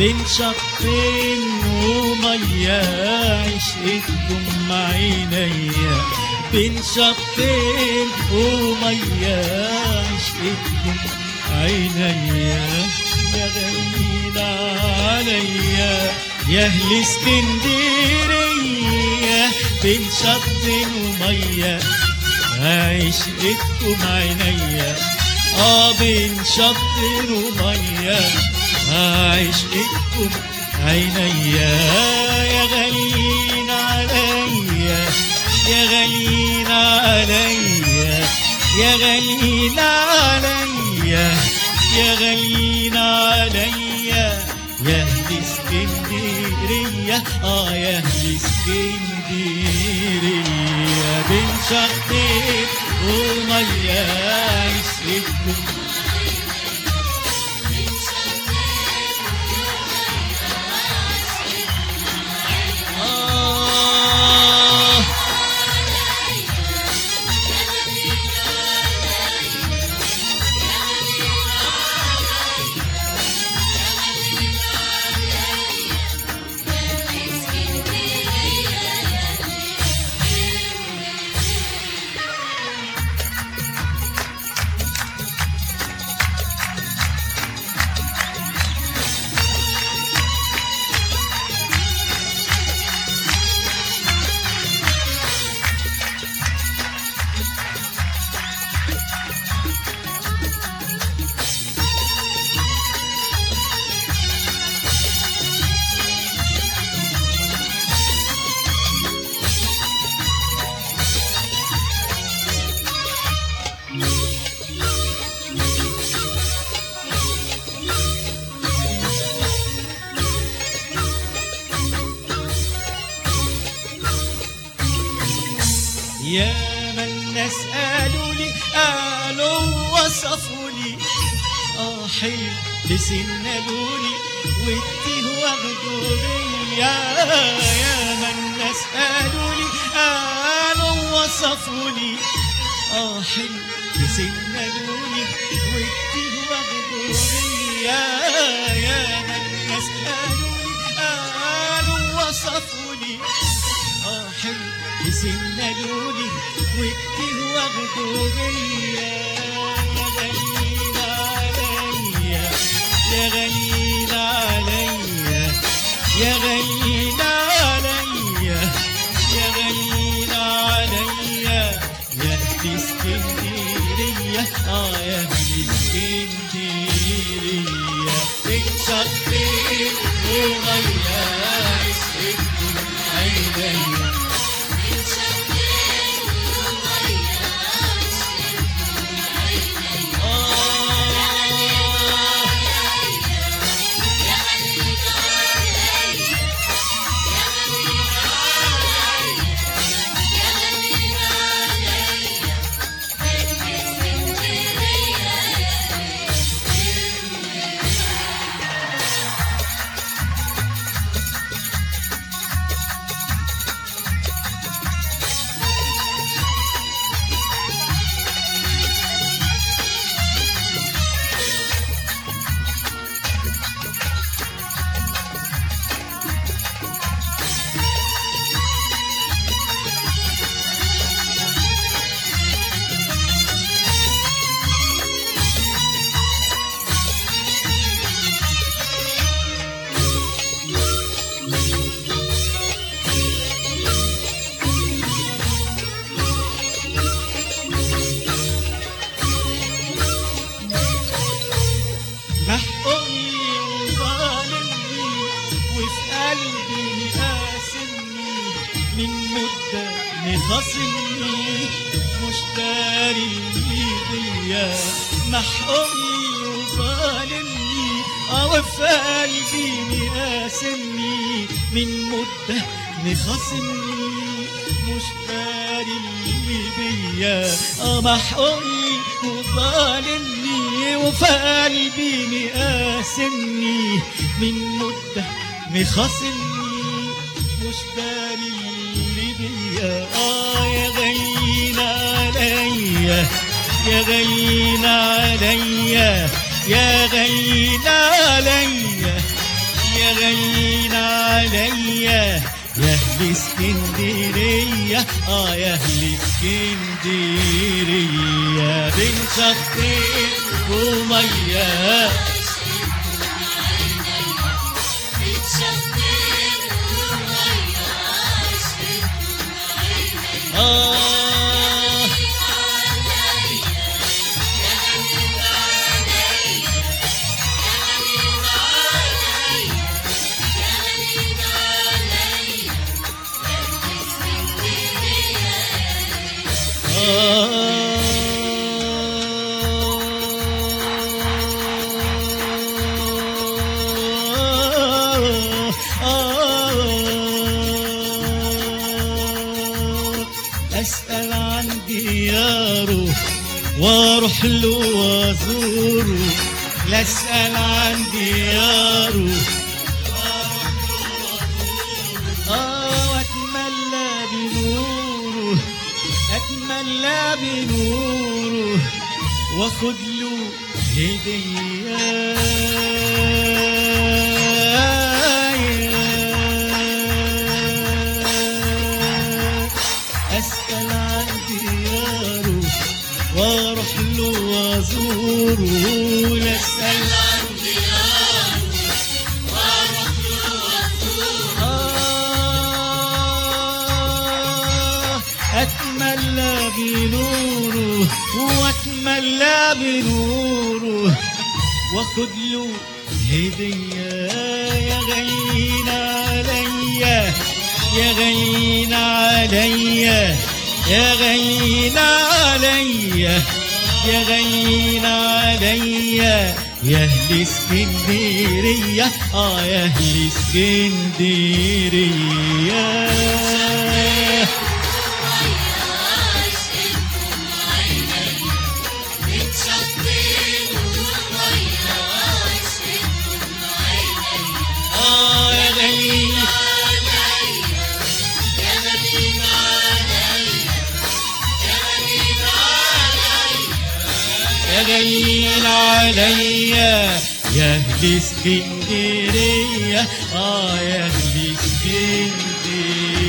بين شطين ومية عشقتكم عينيا بين شطين ومية عشقتكم عينيا يا غاليين عليا يا أهل اسكندرية. بين شطين ومية عشقتكم عينيا آه بين شطين ومية عشقتكم عينيا. يا غاليين عليا. يا غاليين عليا. يا غاليين عليا. يا غاليين عليا. يا أهل اسكندرية. آه يا أهل اسكندرية. بين شطين وميه عشقتكم يا من الناس قالوا لي قالوا وصفوا لي. آه حلو بسنادوا لي والتيه واخدوا بيا يا من الناس قالوا لي قالوا وصفوا لي. آه حلو بسنادوا لي والتيه واخدوا بيا يا من الناس قالوا لي. حلو يسندوني وكتير واخدوا بيا يا غاليين عليا يا غاليين عليا يا غاليين عليا يا غاليين عليا. يا أهل اسكندريه آه يا اسكندريه بنشطين وميه عشقتكم مخاصمني مش داري بيا محقني وظالمني آه وفي قلبي مقاسمني من مدة مخاصمني مش داري بيا آه محقني وظالمني وفي قلبي مقاسمني من مدة مخاصمني مش بيا آه يا غاليين عليا يا غاليين عليا يا غاليين عليا يا غاليين عليا يا أهل اسكندرية آه يا أهل اسكندرية. بين شطين وميه أسأل عن دياره وأروح له وأزوره. لا اسأل عن دياره آه واتملى بنوره. اتملى بنوره. واخد له هدية له وازوره لا اسال عن آه أتملى بنوره وأتملى بنوره واخد له هدية يا غين عليا يا غين عليا يا غين عليا يا غين عليا يا أهل اسكندرية آه يا أهل اسكندرية. عليا. يا أهل اسكندريه آه يا أهل اسكندريه